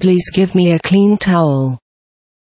Please give me a clean towel.